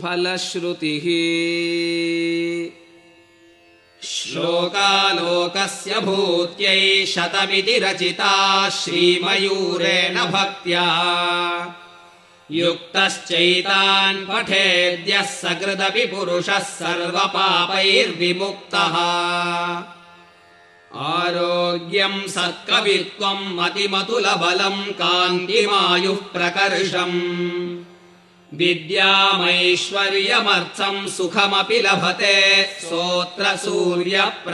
फलश्रुतिः। श्लोकालोकस्य भूत्यै शतमिति रचिता श्रीमयूरेण भक्त्या। युक्तश्चैतान् पठेद्यः सकृदपि पुरुषः सर्वपापैर्विमुक्तः। आरोग्यम् सत्कवित्वम् मतिमतुलबलम् कान्तिमायुः प्रकर्षम् विद्यामैश्वर्यमर्थम् सुखमपि लभते सोऽत्र सूर्यप्रसादात्